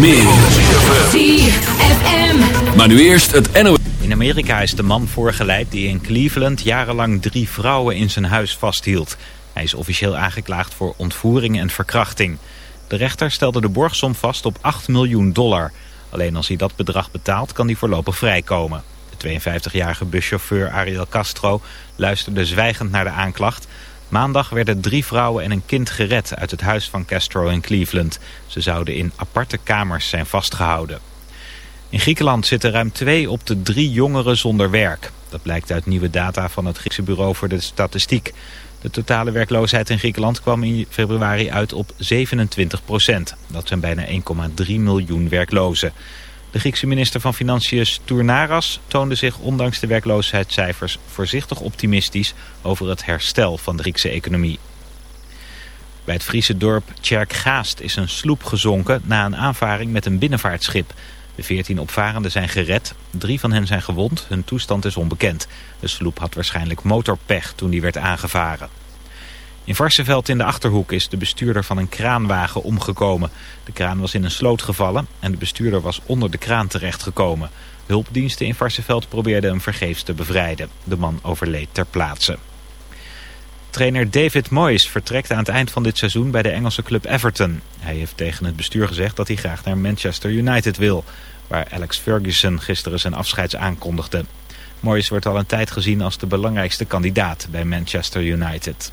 meer. ZFM. Maar nu eerst het NOS. In Amerika is de man voorgeleid die in Cleveland jarenlang drie vrouwen in zijn huis vasthield. Hij is officieel aangeklaagd voor ontvoering en verkrachting. De rechter stelde de borgsom vast op 8 miljoen dollar. Alleen als hij dat bedrag betaalt kan hij voorlopig vrijkomen. De 52-jarige buschauffeur Ariel Castro luisterde zwijgend naar de aanklacht... Maandag werden drie vrouwen en een kind gered uit het huis van Castro in Cleveland. Ze zouden in aparte kamers zijn vastgehouden. In Griekenland zitten ruim twee op de drie jongeren zonder werk. Dat blijkt uit nieuwe data van het Griekse Bureau voor de Statistiek. De totale werkloosheid in Griekenland kwam in februari uit op 27 procent. Dat zijn bijna 1,3 miljoen werklozen. De Griekse minister van Financiën Stournaras toonde zich ondanks de werkloosheidscijfers voorzichtig optimistisch over het herstel van de Griekse economie. Bij het Friese dorp Tjerkgaast is een sloep gezonken na een aanvaring met een binnenvaartschip. De veertien opvarenden zijn gered, drie van hen zijn gewond, hun toestand is onbekend. De sloep had waarschijnlijk motorpech toen die werd aangevaren. In Varsenveld in de Achterhoek is de bestuurder van een kraanwagen omgekomen. De kraan was in een sloot gevallen en de bestuurder was onder de kraan terechtgekomen. Hulpdiensten in Varsenveld probeerden hem vergeefs te bevrijden. De man overleed ter plaatse. Trainer David Moyes vertrekt aan het eind van dit seizoen bij de Engelse club Everton. Hij heeft tegen het bestuur gezegd dat hij graag naar Manchester United wil, waar Alex Ferguson gisteren zijn afscheids aankondigde. Moyes wordt al een tijd gezien als de belangrijkste kandidaat bij Manchester United.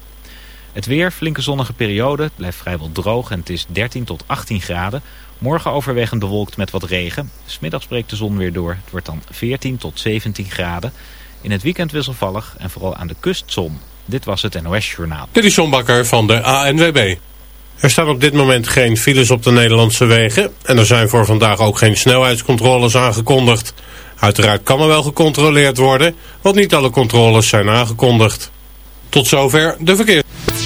Het weer, flinke zonnige periode, het blijft vrijwel droog en het is 13 tot 18 graden. Morgen overwegend bewolkt met wat regen. Smiddags breekt de zon weer door. Het wordt dan 14 tot 17 graden. In het weekend wisselvallig en vooral aan de kust zon. Dit was het NOS Journaal. Dit is John van de ANWB. Er staan op dit moment geen files op de Nederlandse wegen. En er zijn voor vandaag ook geen snelheidscontroles aangekondigd. Uiteraard kan er wel gecontroleerd worden, want niet alle controles zijn aangekondigd. Tot zover de verkeer.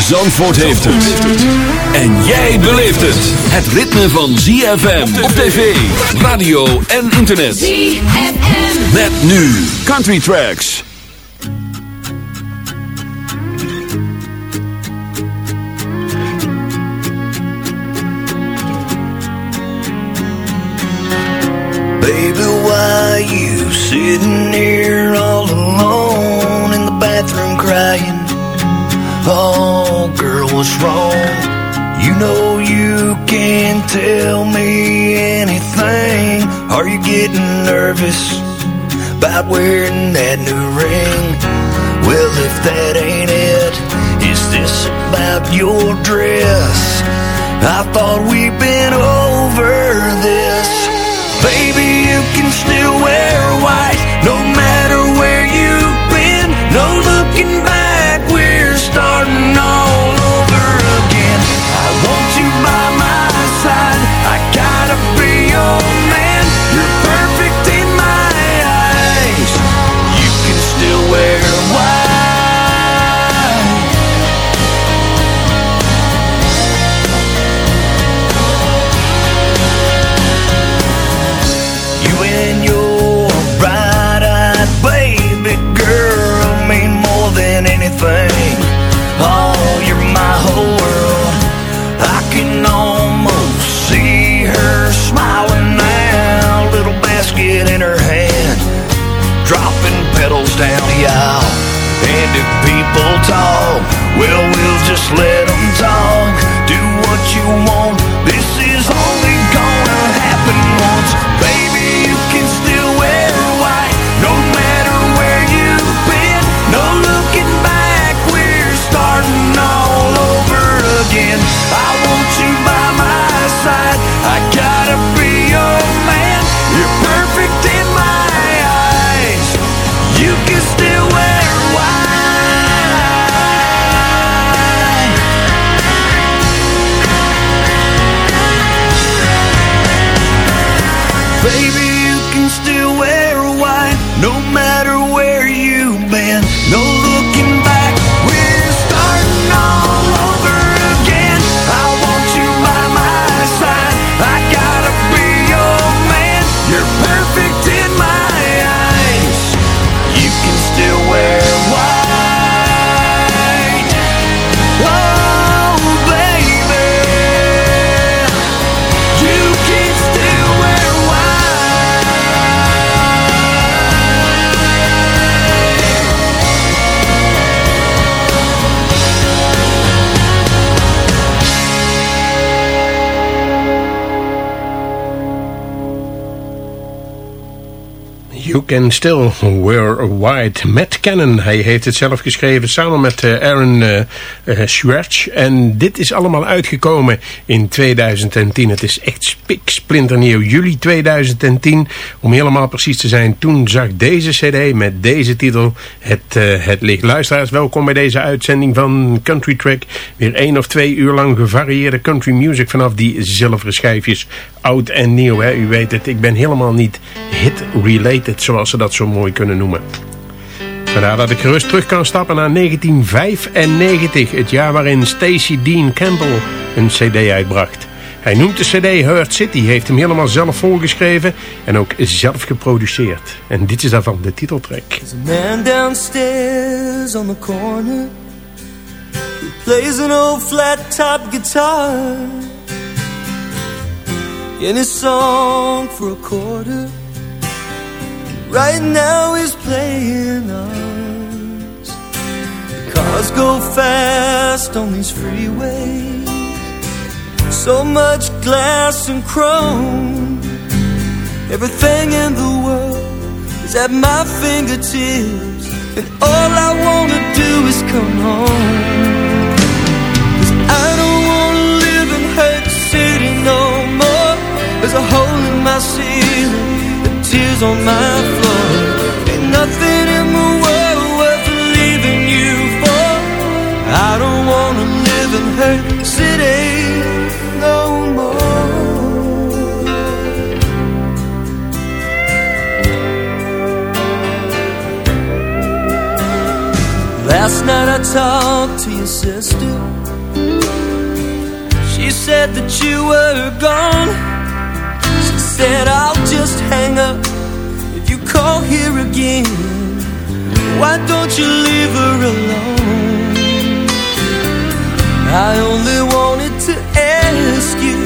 Zandvoort heeft het. En jij beleeft het. Het ritme van ZFM op tv, radio en internet. ZFM. Met nu Country Tracks. Baby, why you sitting here all alone in the bathroom crying? What's wrong? You know you can't tell me anything. Are you getting nervous about wearing that new ring? Well, if that ain't it, is this about your dress? I thought we'd been over this. Baby, you can still wear white no matter where you've been. No looking back, we're starting all y'all. And if people talk, well, we'll just let them talk. Do what you want, this is only gonna happen once. Baby, you can still wear white, no matter where you've been. No looking back, we're starting all over again. I You Can Still Wear White. Matt Cannon, hij heeft het zelf geschreven samen met eh, Aaron uh, uh, Schwartz. En dit is allemaal uitgekomen in 2010. Het is echt spiksplinternieuw. Juli 2010, om helemaal precies te zijn. Toen zag deze cd met deze titel het, uh, het licht. Luisteraars, welkom bij deze uitzending van Country Track. Weer één of twee uur lang gevarieerde country music vanaf die zilveren schijfjes. Oud en nieuw, hè? u weet het. Ik ben helemaal niet hit-related, zoals ze dat zo mooi kunnen noemen. Vandaar ik gerust terug kan stappen naar 1995, het jaar waarin Stacey Dean Campbell een cd uitbracht. Hij noemt de cd Hurt City, heeft hem helemaal zelf voorgeschreven en ook zelf geproduceerd. En dit is daarvan de titeltrack. There's a man downstairs on the corner who plays an old flat top guitar. In his song for a quarter. Right now he's playing us. Cars go fast on these freeways. So much glass and chrome. Everything in the world is at my fingertips. And all I wanna do is come home. 'Cause I don't wanna live in Hurt City no more. There's a hole in my ceiling, and tears on my floor. Ain't nothing in the world worth leaving you for. I don't wanna live in Hurt City Last night I talked to your sister. She said that you were gone. She said I'll just hang up if you call here again. Why don't you leave her alone? I only wanted to ask you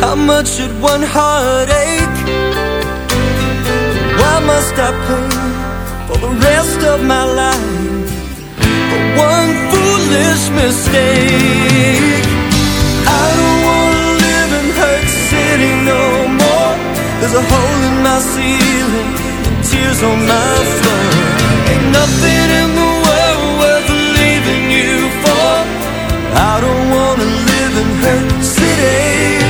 how much should one heartache? Why must I pay for the rest of my life for one foolish mistake? I don't wanna live in Hurt City no more. There's a hole in my ceiling and tears on my floor. Ain't nothing in the world worth leaving you for. I don't wanna live in Hurt City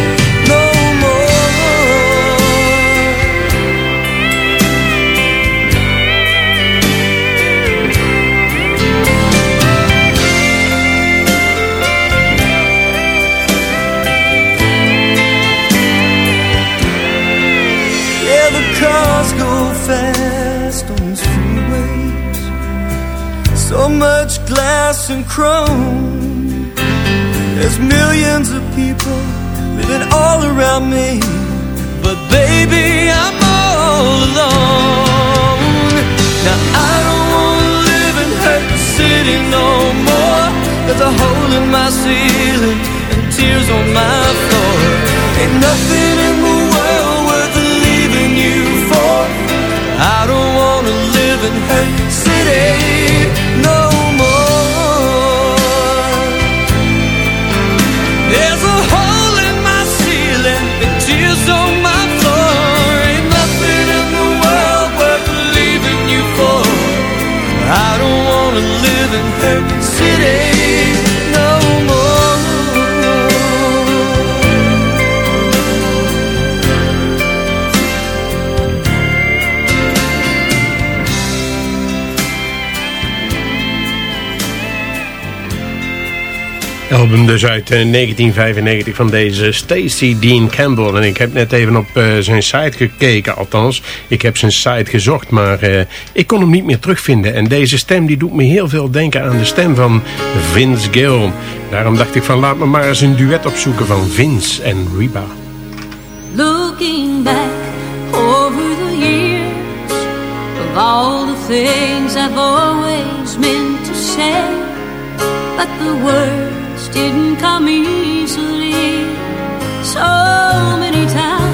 and chrome. There's millions of people living all around me. But baby, I'm all alone. Now I don't wanna live in Hurt City no more. There's a hole in my ceiling and tears on my floor. Ain't nothing I album dus uit 1995 eh, van deze Stacey Dean Campbell. En ik heb net even op uh, zijn site gekeken, althans. Ik heb zijn site gezocht, maar uh, ik kon hem niet meer terugvinden. En deze stem die doet me heel veel denken aan de stem van Vince Gill. Daarom dacht ik van laat me maar eens een duet opzoeken van Vince en Reba. Looking back over the years Of all the things I've always meant to say But the words didn't come easily So many times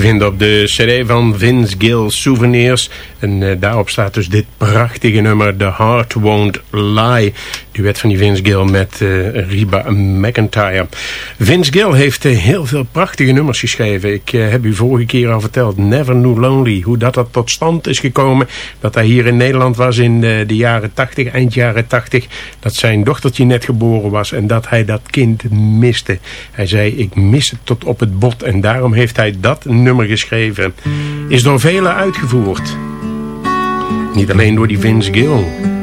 te vinden op de cd van Vince Gill Souvenirs. En eh, daarop staat dus dit prachtige nummer The Heart Won't Lie. Duet van die Vince Gill met eh, Reba McIntyre. Vince Gill heeft eh, heel veel prachtige nummers geschreven. Ik eh, heb u vorige keer al verteld. Never Knew Lonely. Hoe dat, dat tot stand is gekomen. Dat hij hier in Nederland was in de jaren 80, eind jaren 80. Dat zijn dochtertje net geboren was. En dat hij dat kind miste. Hij zei ik mis het tot op het bot. En daarom heeft hij dat nummer geschreven. Is door velen uitgevoerd. Niet alleen door die Vince Gill.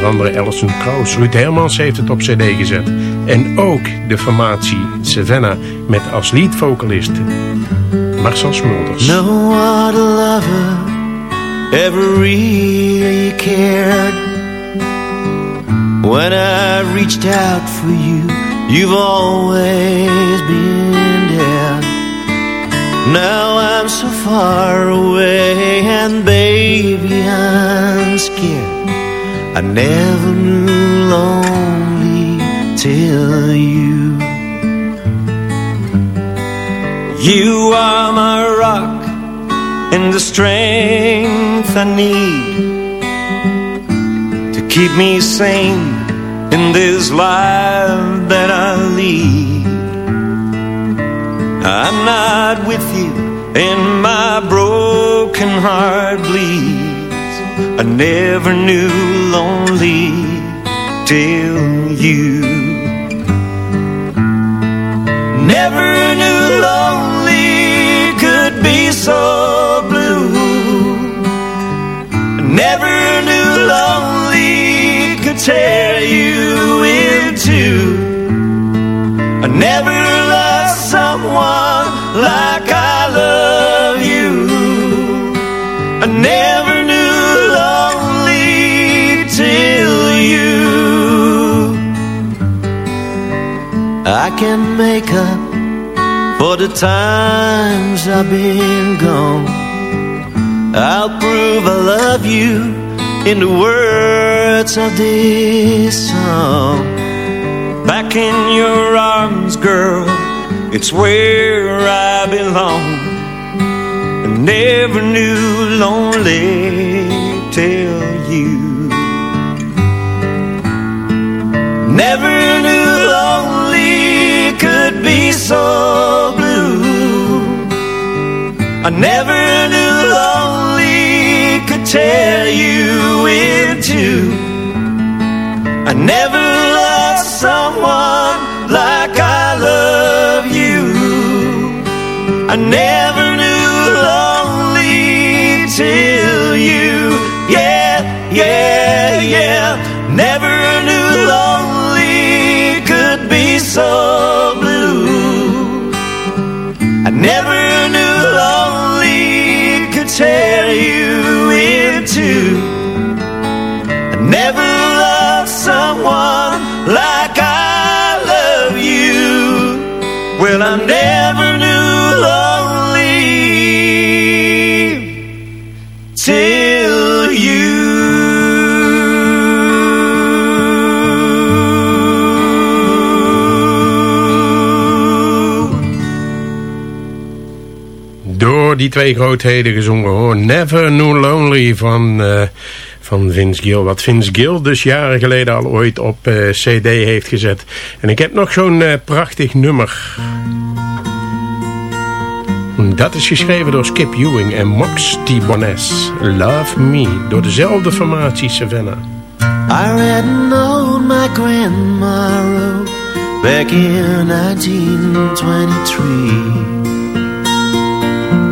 Onder andere Alison Krauss. Ruud Hermans heeft het op cd gezet. En ook de formatie Savannah met als leadvocalist Marcel Smulders. No one lover ever really cared. When I reached out for you, you've always been there. Now I'm so far away, and baby, I'm scared. I never knew lonely till you. You are my rock and the strength I need to keep me sane in this life that I lead. I'm not with you and my broken heart bleeds. I never knew lonely till you. Never knew lonely could be so blue. Never can make up for the times I've been gone. I'll prove I love you in the words of this song. Back in your arms, girl, it's where I belong. I never knew lonely till you. Never knew so blue. I never knew lonely could tear you in two. I never loved someone like I love you. I never twee grootheden gezongen hoor. Never Knew Lonely van, eh, van Vince Gill. Wat Vince Gill dus jaren geleden al ooit op eh, cd heeft gezet. En ik heb nog zo'n eh, prachtig nummer. Dat is geschreven door Skip Ewing en Mox T. Bones. Love Me. Door dezelfde formatie Savannah. I read a note my grandma back in 1923.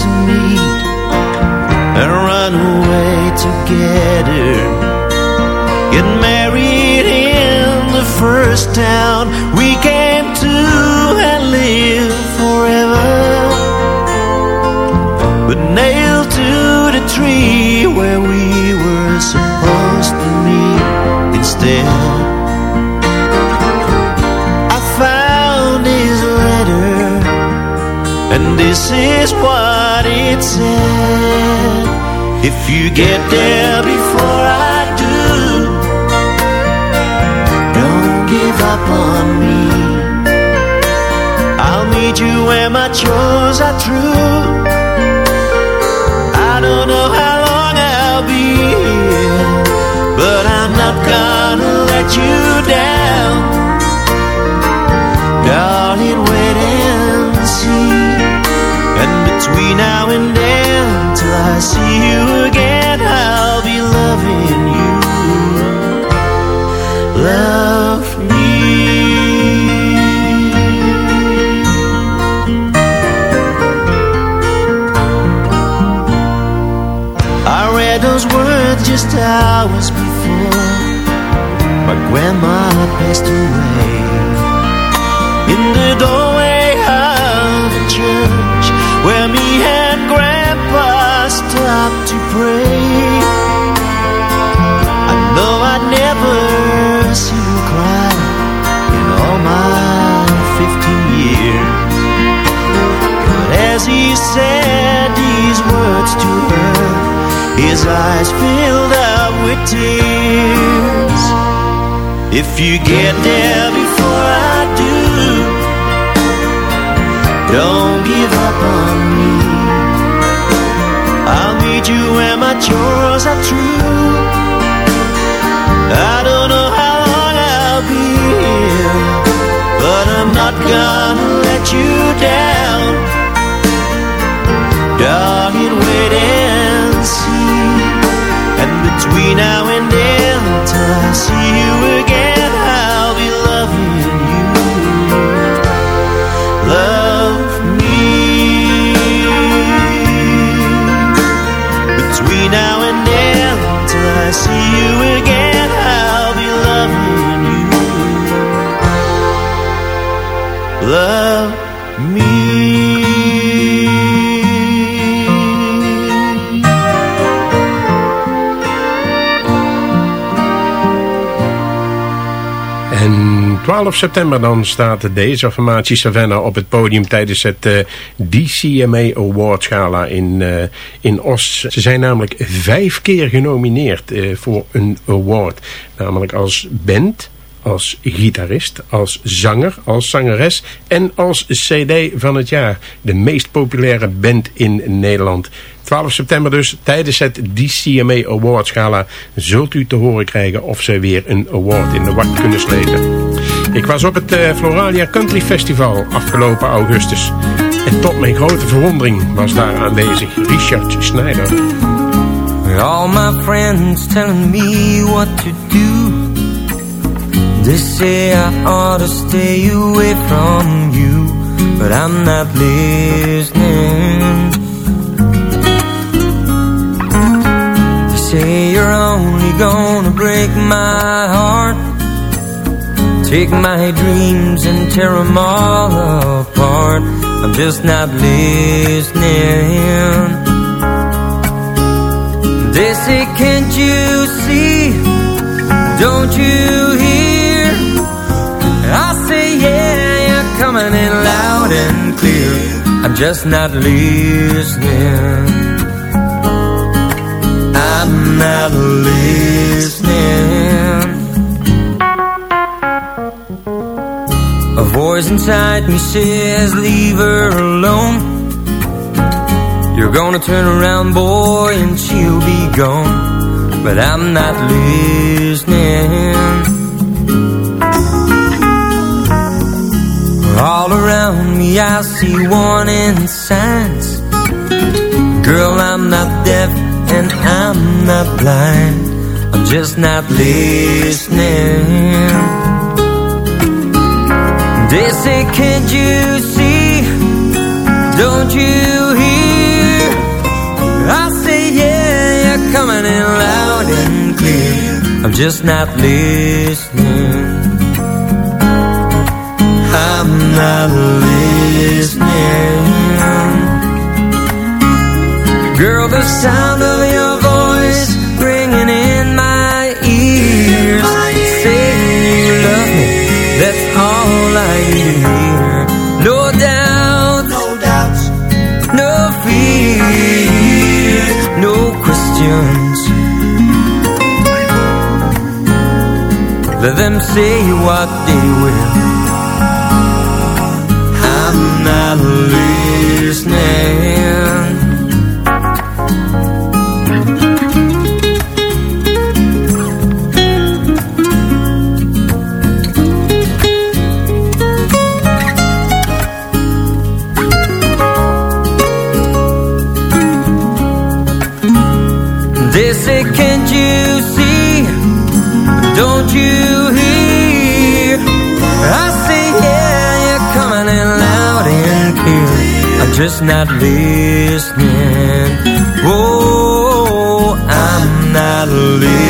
to meet and run away together. Get married in the first town we came to and live forever. But nailed to the tree where we were supposed to meet instead. I found his letter, and this is what. If you get there before I do, don't give up on me. I'll meet you where my chores are true. I don't know how long I'll be here, but I'm not gonna let you down. Darling, wait and see. And between now and then, I see you again, I'll be loving you. Love me. I read those words just hours before my grandma passed away. In the doorway pray. I know I never see you cry in all my 15 years. But as he said these words to her, his eyes filled up with tears. If you get there before I do, don't give up on me. I'll you where my chores are true. I don't know how long I'll be here, but I'm not gonna let you down. Darling, wait and see. And between now and now and then, till I see you again, I'll be loving you. Love 12 september dan staat deze formatie Savannah op het podium tijdens het eh, DCMA Awards Gala in, eh, in Oost. Ze zijn namelijk vijf keer genomineerd eh, voor een award. Namelijk als band, als gitarist, als zanger, als zangeres en als cd van het jaar. De meest populaire band in Nederland. 12 september dus, tijdens het DCMA Awards Gala zult u te horen krijgen of ze weer een award in de wacht kunnen slepen. Ik was op het eh, Floralia Country Festival afgelopen augustus. En tot mijn grote verwondering was daar aanwezig Richard Schneider. All my friends telling me what to do. They say I ought to stay away from you, but I'm not listening. They say you're only gonna break my heart, take my dreams and tear them all apart. I'm just not listening. They say, can't you see? Don't you hear? I say, yeah, you're coming in loud and clear. I'm just not listening. I'm not listening. Voice inside me says, leave her alone. You're gonna turn around, boy, and she'll be gone. But I'm not listening. All around me, I see warning signs. Girl, I'm not deaf and I'm not blind. I'm just not listening. They say, can't you see? Don't you hear? I say, yeah, you're coming in loud and clear. I'm just not listening. I'm not listening. Girl, the sound of Let them say what they will. Just not listening. Oh, I'm not listening.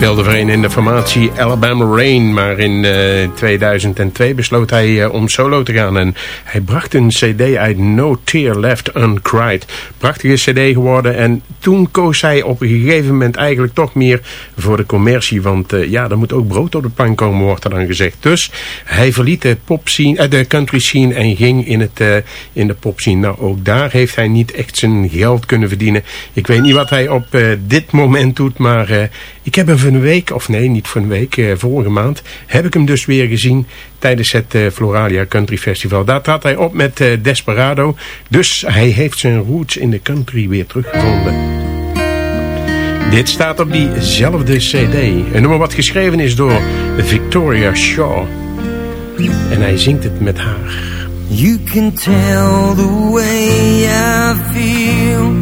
Speelde voor een in de formatie Alabama Rain. Maar in uh, 2002 besloot hij uh, om solo te gaan. En hij bracht een cd uit No Tear Left Uncried. Prachtige cd geworden. En toen koos hij op een gegeven moment eigenlijk toch meer voor de commercie. Want uh, ja, er moet ook brood op de plank komen, wordt er dan gezegd. Dus hij verliet de, pop scene, de country scene en ging in, het, in de pop scene. Nou, ook daar heeft hij niet echt zijn geld kunnen verdienen. Ik weet niet wat hij op dit moment doet, maar ik heb hem van een week, of nee, niet van een week, eh, vorige maand, heb ik hem dus weer gezien tijdens het eh, Floralia Country Festival. Daar trad hij op met eh, Desperado, dus hij heeft zijn roots in de country weer teruggevonden. Dit staat op diezelfde cd. Een nummer wat geschreven is door Victoria Shaw. En hij zingt het met haar. You can tell the way I feel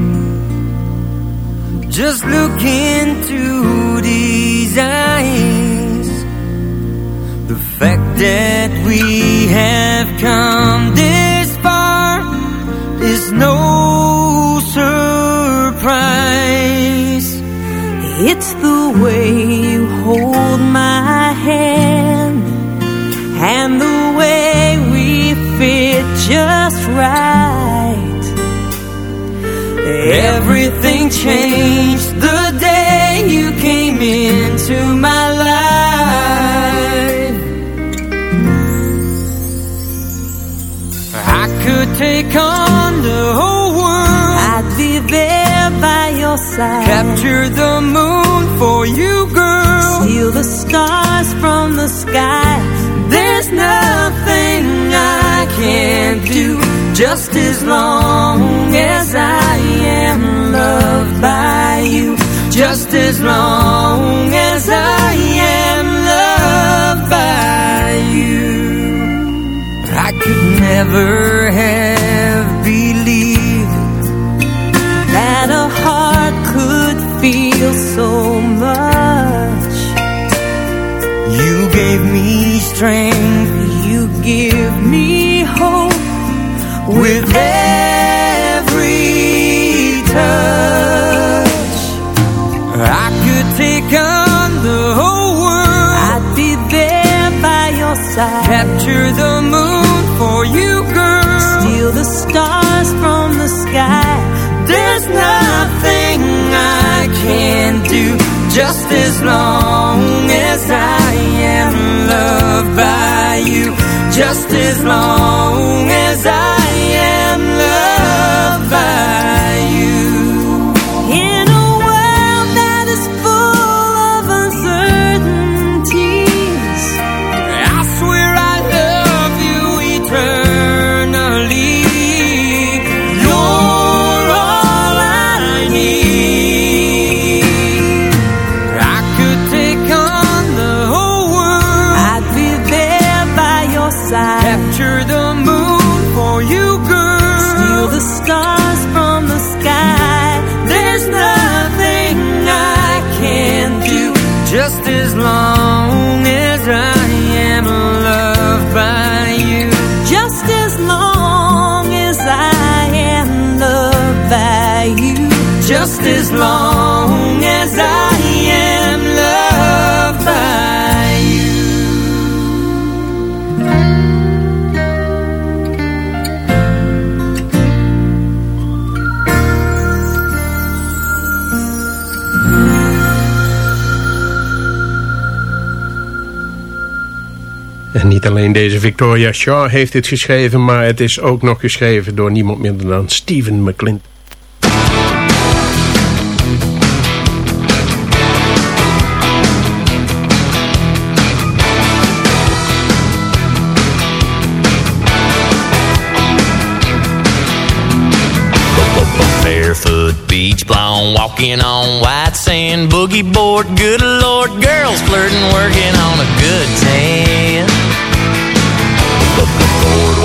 Just look into these eyes The fact that we have come this far Is no surprise It's the way you hold my hand And the way we fit just right Everything changed the day you came into my life. Side. Capture the moon for you, girl. Steal the stars from the sky. There's nothing I can't do just as long as I am loved by you. Just as long as I am loved by you. I could never have so much. You gave me strength, you give me hope with Just as long as I am loved by you. Just as long as I niet alleen deze Victoria Shaw heeft dit geschreven, maar het is ook nog geschreven door niemand minder dan Stephen McClinton. beach, blonde walking on white sand, boogie board, good lord, girls flirting, working on a good tan.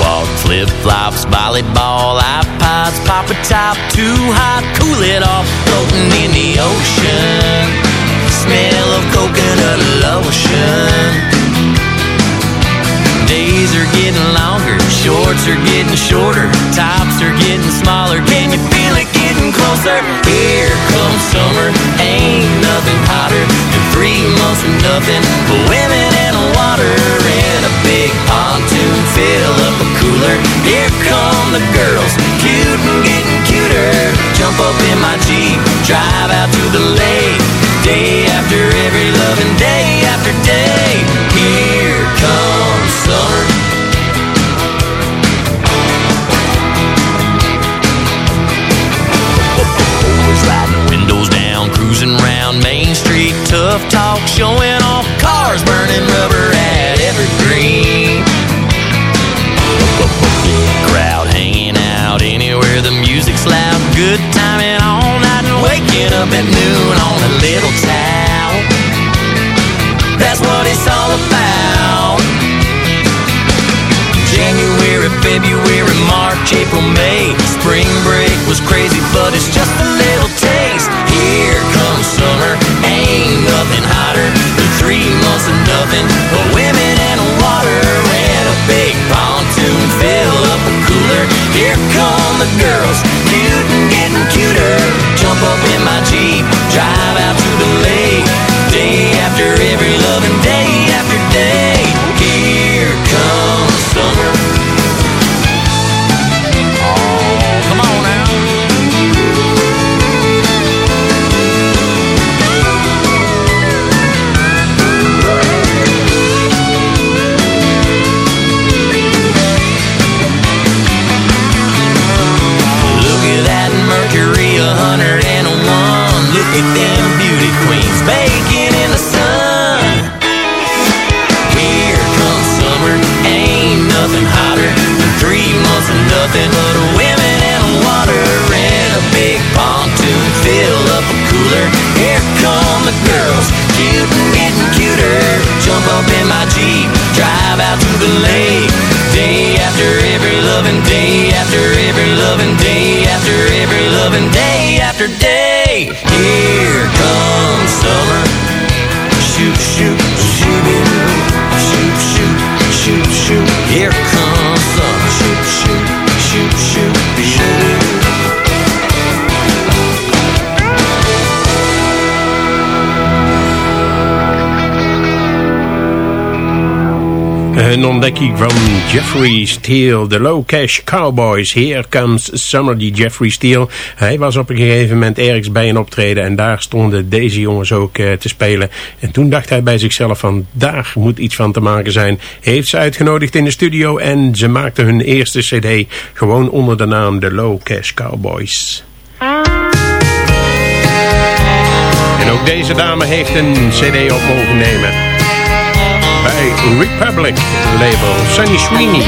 Boardwalk, flip flops, volleyball, iPods, pop a top, too hot, cool it off, floating in the ocean. Smell of coconut lotion. Days are getting longer, shorts are getting shorter, tops are getting smaller. Can you feel it? getting closer. Here comes summer, ain't nothing hotter three nothing but women and water in a big pontoon. Fill up a cooler. Here come the girls, cute and getting cuter. Jump up in my Jeep, drive out to the lake. Day after every loving day. Tough talk, showing off cars, burning rubber at Evergreen. Crowd hanging out anywhere the music's loud. Good timing all night and waking up at noon on a little town. That's what it's all about. January, February, March, April, May. Spring break was crazy, but it's just a little ontdekking van Jeffrey Steele, de Low Cash Cowboys. Here comes Summer, die Jeffrey Steele. Hij was op een gegeven moment ergens bij een optreden en daar stonden deze jongens ook eh, te spelen. En toen dacht hij bij zichzelf van, daar moet iets van te maken zijn. Heeft ze uitgenodigd in de studio en ze maakten hun eerste cd gewoon onder de naam de Low Cash Cowboys. En ook deze dame heeft een cd op mogen nemen. Bij Republic label Sunny Sweeney.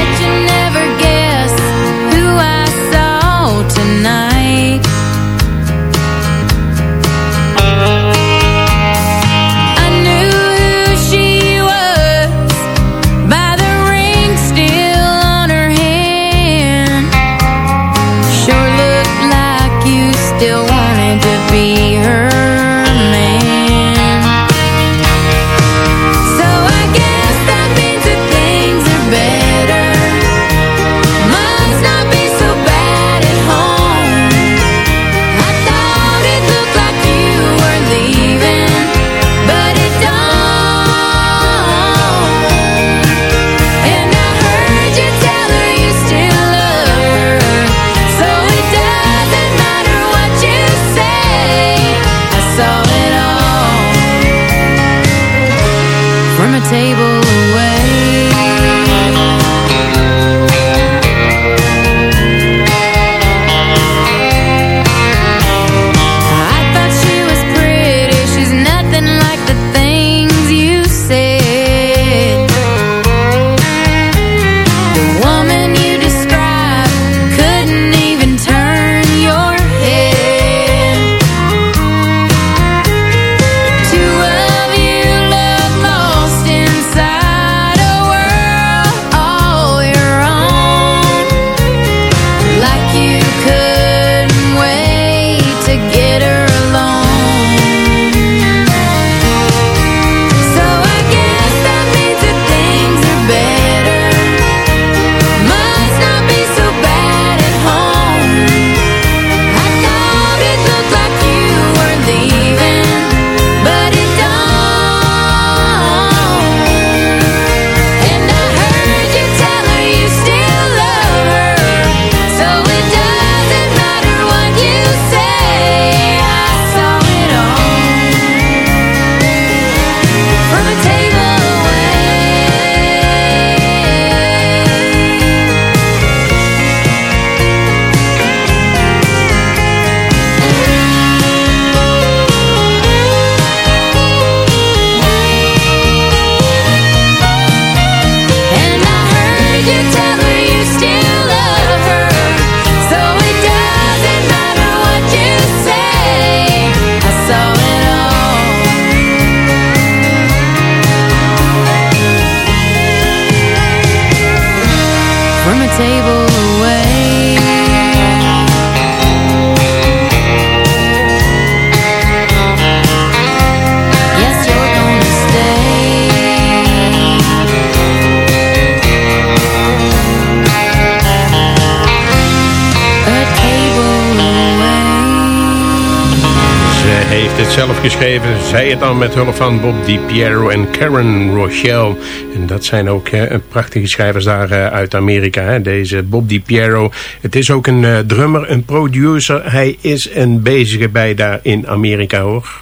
Geschreven. Zij het dan met hulp van Bob DiPiero en Karen Rochelle. En dat zijn ook uh, prachtige schrijvers daar uh, uit Amerika. Hè? Deze Bob DiPiero. Het is ook een uh, drummer, een producer. Hij is een bezige bij daar in Amerika hoor.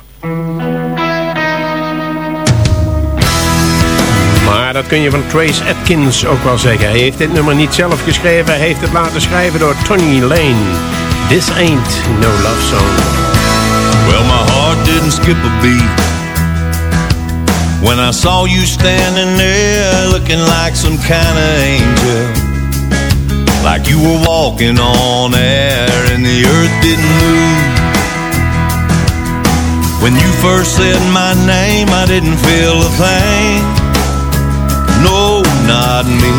Maar dat kun je van Trace Atkins ook wel zeggen. Hij heeft dit nummer niet zelf geschreven. Hij heeft het laten schrijven door Tony Lane. This ain't no love song. Heart didn't skip a beat when I saw you standing there looking like some kind of angel. Like you were walking on air and the earth didn't move. When you first said my name, I didn't feel a thing. No, not me.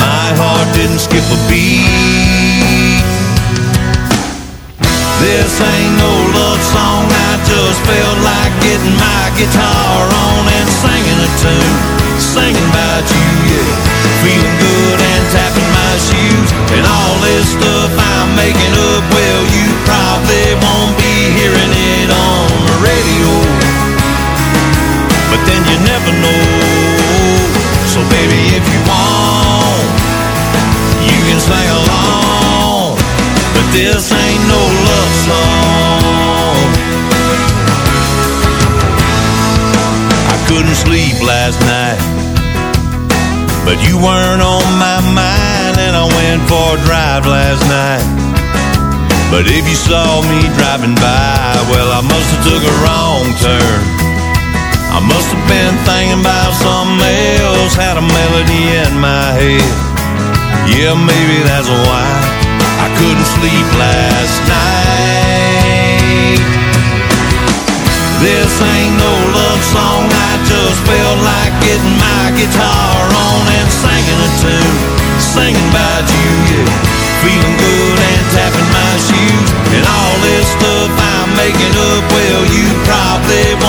My heart didn't skip a beat. This ain't no love song, I just felt like getting my guitar on and singing a tune, singing about you, yeah. Feeling good and tapping my shoes, and all this stuff I'm making up, well, you probably won't be hearing it on the radio. But then you never know, so baby, if you want, you can sing along. This ain't no love song. I couldn't sleep last night, but you weren't on my mind, and I went for a drive last night. But if you saw me driving by, well, I must have took a wrong turn. I must have been thinking about something else, had a melody in my head. Yeah, maybe that's why I couldn't sleep last night. This ain't no love song, I just felt like getting my guitar on and singing a tune, singing about you, yeah. Feeling good and tapping my shoes, and all this stuff I'm making up, well, you probably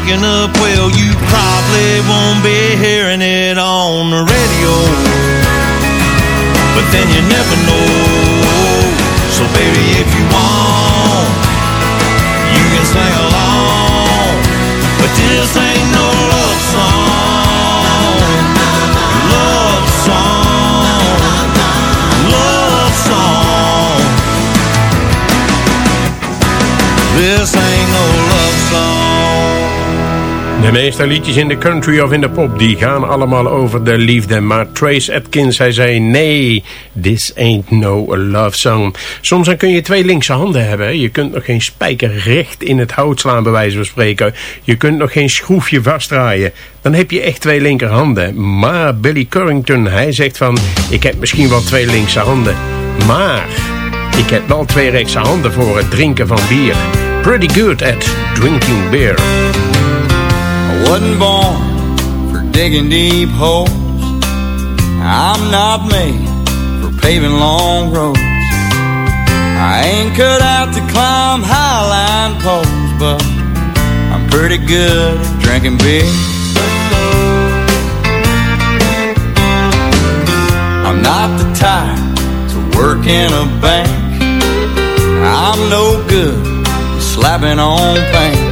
I'm up, well, you probably won't be hearing it on the radio. But then you never know. So, baby, if you want, you can sing along. But this ain't no De meeste liedjes in de country of in de pop, die gaan allemaal over de liefde. Maar Trace Atkins, hij zei, nee, this ain't no love song. Soms dan kun je twee linkse handen hebben. Je kunt nog geen spijker recht in het hout slaan, bij wijze van spreken. Je kunt nog geen schroefje vastdraaien. Dan heb je echt twee linkerhanden. Maar Billy Currington, hij zegt van, ik heb misschien wel twee linkse handen. Maar ik heb wel twee rechtse handen voor het drinken van bier. Pretty good at drinking beer. Wasn't born for digging deep holes. I'm not made for paving long roads. I ain't cut out to climb highline poles, but I'm pretty good at drinking beer. I'm not the type to work in a bank. I'm no good at slapping on paint.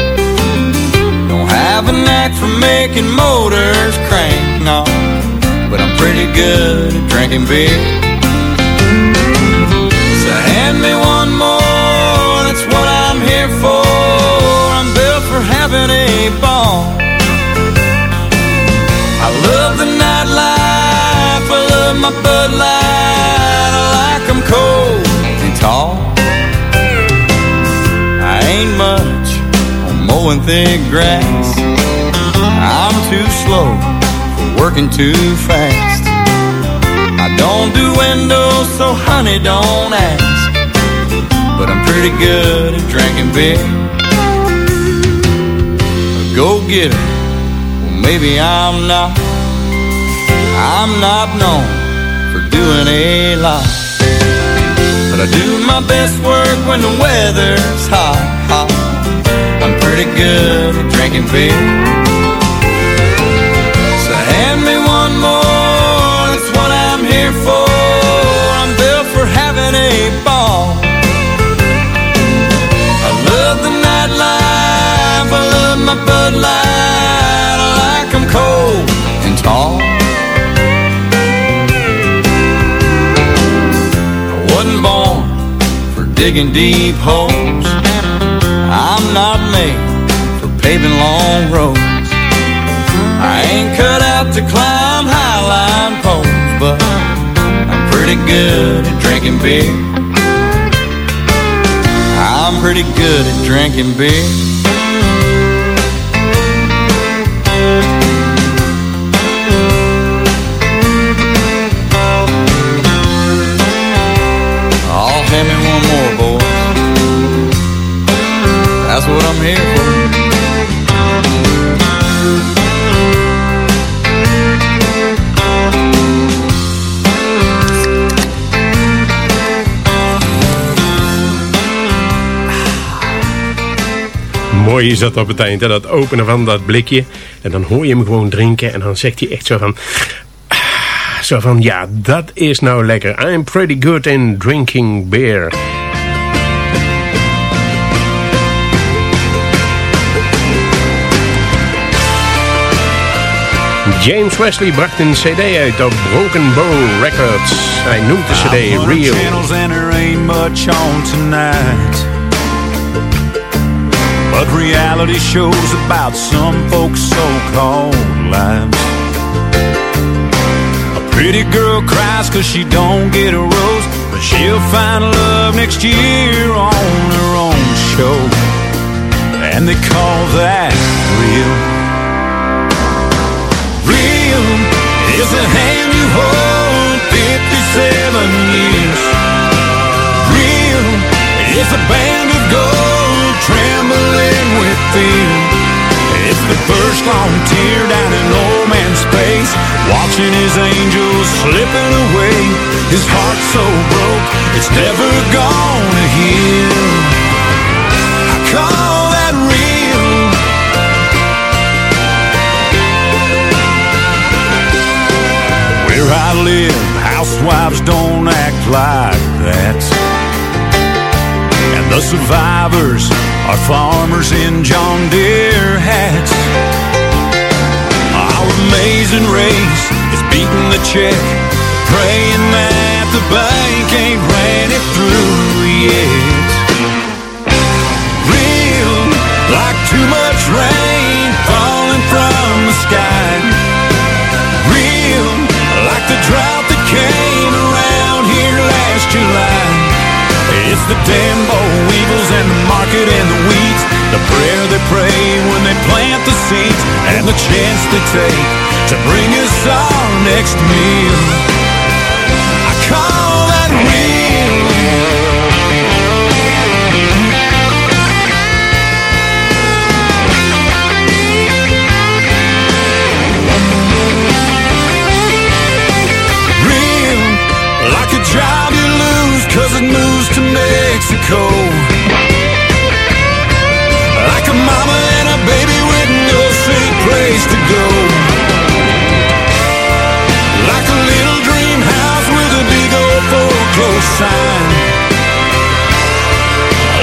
Have a knack for making motors crank, no. But I'm pretty good at drinking beer. So hand me one more, that's what I'm here for. I'm built for having a ball. I love the nightlife, I love my Bud Light. I like 'em cold and tall. I ain't much on mowing thick grass. Too slow for working too fast. I don't do windows, so honey, don't ask. But I'm pretty good at drinking beer. A go getter, well, maybe I'm not. I'm not known for doing a lot. But I do my best work when the weather's hot, hot. I'm pretty good at drinking beer. I love my Bud Light. Like 'em cold and tall. I wasn't born for digging deep holes. I'm not made for paving long roads. I ain't cut out to climb highline poles, but I'm pretty good at drinking beer. I'm pretty good at drinking beer. Mooi is dat op het eind, hè? dat openen van dat blikje. En dan hoor je hem gewoon drinken en dan zegt hij echt zo van... ah, Zo van, ja, dat is nou lekker. I'm pretty good in drinking beer. James Wesley bracht een cd uit op Broken Bow Records. Hij noemt de cd Real. channels and there ain't much on tonight. But reality shows about some folks' so-called lives. A pretty girl cries cause she don't get a rose, but she'll find love next year on her own show. And they call that. Real is the hand you hold 57 years. Real is a band of gold trembling with fear. It's the first long tear down an old man's face, watching his angels slipping away. His heart so broke, it's never gonna survivors are farmers in John Deere hats. Our amazing race is beating the check, praying that the bank ain't ran it through yet. Real, like too much rain falling from the sky. The boll weevils and the market and the weeds. The prayer they pray when they plant the seeds, and the chance they take to bring us our next meal. Mexico. Like a mama and a baby with no safe place to go. Like a little dream house with a big old foreclosed sign.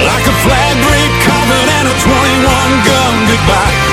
Like a flag break coffin and a 21 gun goodbye.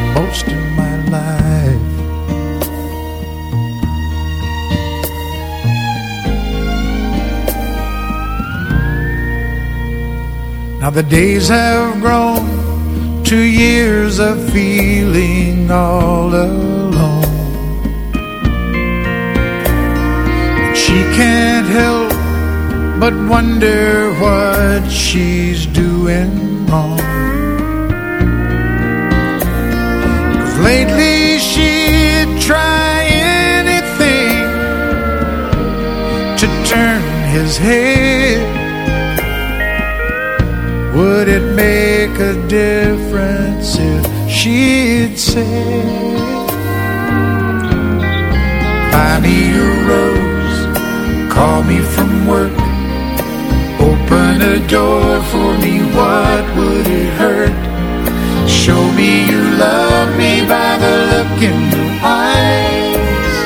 Now the days have grown to years of feeling all alone. And she can't help but wonder what she's doing wrong. Cause lately she'd try anything to turn his head. Would it make a difference if she'd say, Buy me a rose, call me from work, open a door for me, what would it hurt? Show me you love me by the look in your eyes.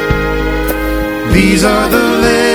These are the little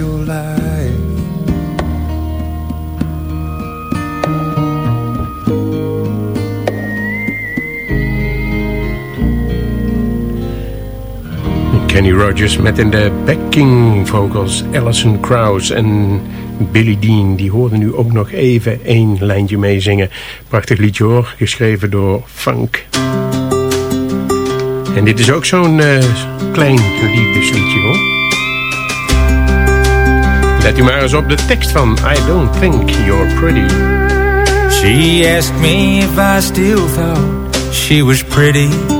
Kenny Rogers met in de backing vocals Alison Krauss en Billy Dean. Die hoorden nu ook nog even één lijntje meezingen. Prachtig liedje hoor, geschreven door Funk. En dit is ook zo'n eh, klein liefdesliedje hoor. Let u maar eens op de tekst van I Don't Think You're Pretty. She asked me if I still thought she was pretty.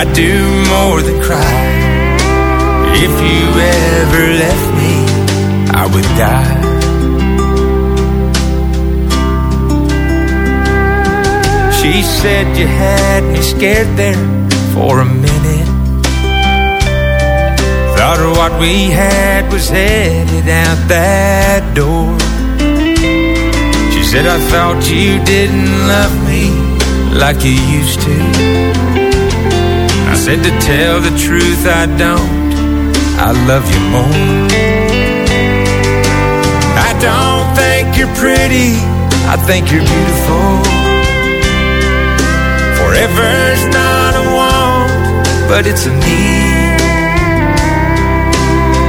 I do more than cry. If you ever left me, I would die. She said you had me scared there for a minute. Thought what we had was headed out that door. She said I thought you didn't love me like you used to. I said, to tell the truth, I don't. I love you more. I don't think you're pretty, I think you're beautiful. Forever's not a want, but it's a need.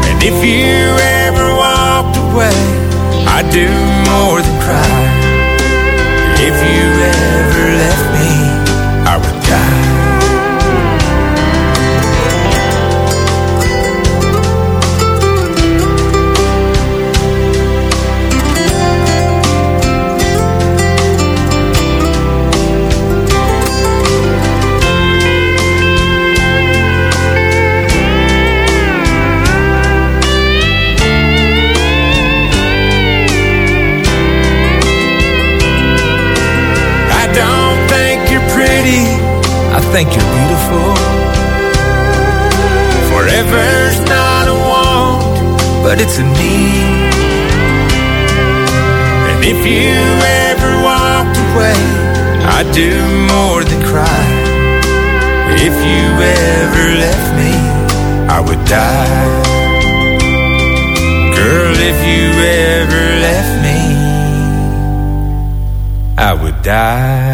And if you ever walked away, I'd do more than cry. If you ever left me, I would die. Think you're beautiful. Forever's not a want, but it's a need. And if you ever walked away, I'd do more than cry. If you ever left me, I would die. Girl, if you ever left me, I would die.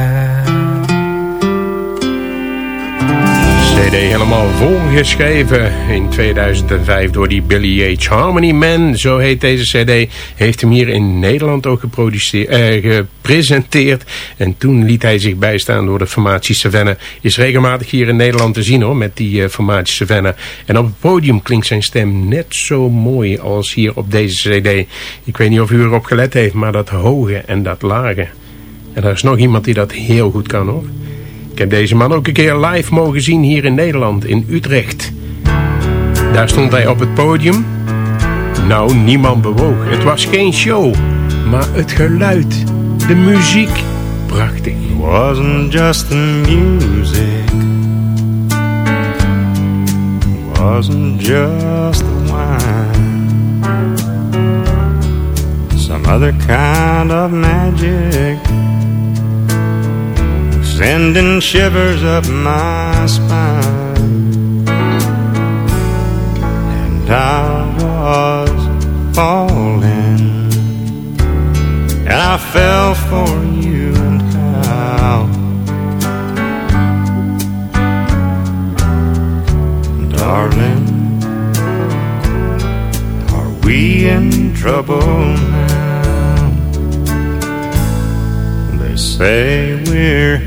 CD helemaal volgeschreven in 2005 door die Billy H. Harmony Man, zo heet deze CD. Heeft hem hier in Nederland ook eh, gepresenteerd. En toen liet hij zich bijstaan door de formatie Savannah. Is regelmatig hier in Nederland te zien hoor, met die eh, formatie Savannah. En op het podium klinkt zijn stem net zo mooi als hier op deze CD. Ik weet niet of u erop gelet heeft, maar dat hoge en dat lage. En er is nog iemand die dat heel goed kan hoor. Ik heb deze man ook een keer live mogen zien hier in Nederland, in Utrecht. Daar stond hij op het podium. Nou, niemand bewoog. Het was geen show, maar het geluid, de muziek, prachtig. It wasn't just the music. It wasn't just the wine. Some other kind of magic. Sending shivers up my spine. And I was falling. And I fell for you and how. Darling, are we in trouble now? They say we're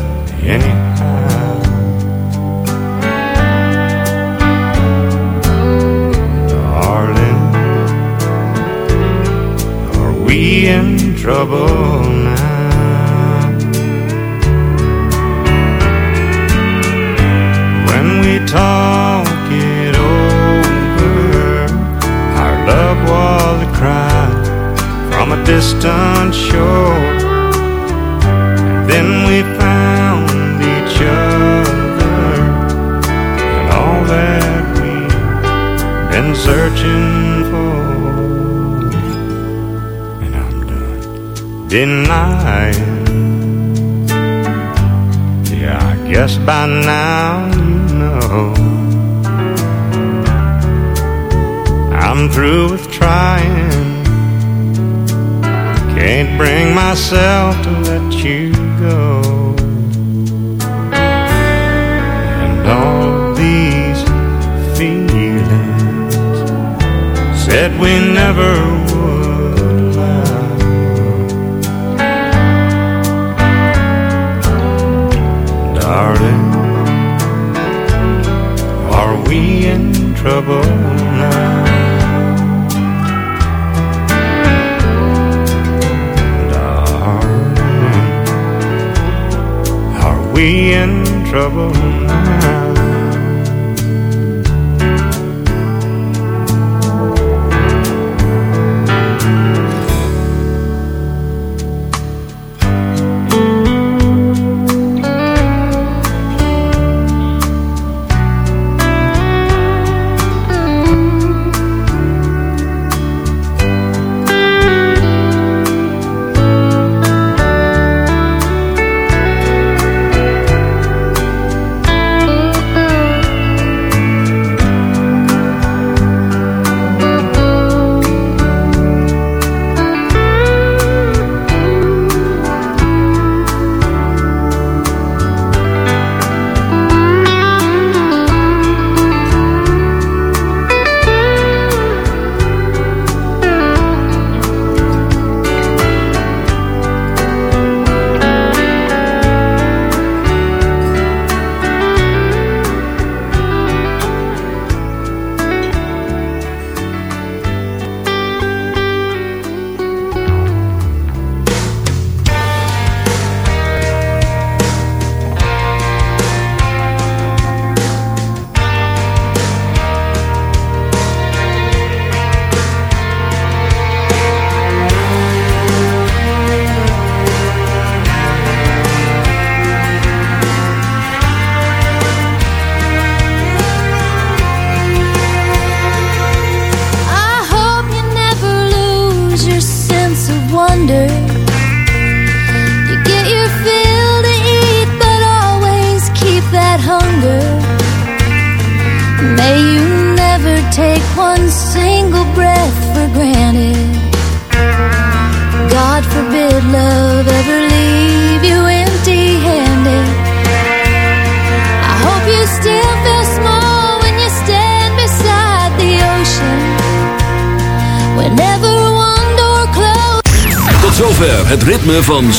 trouble now? When we talk it over, our love was a cry from a distant shore. Denying. Yeah, I guess by now you know I'm through with trying. Can't bring myself to let you go. And all these feelings said we never trouble now. Darling, are we in trouble now?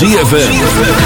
ZFM.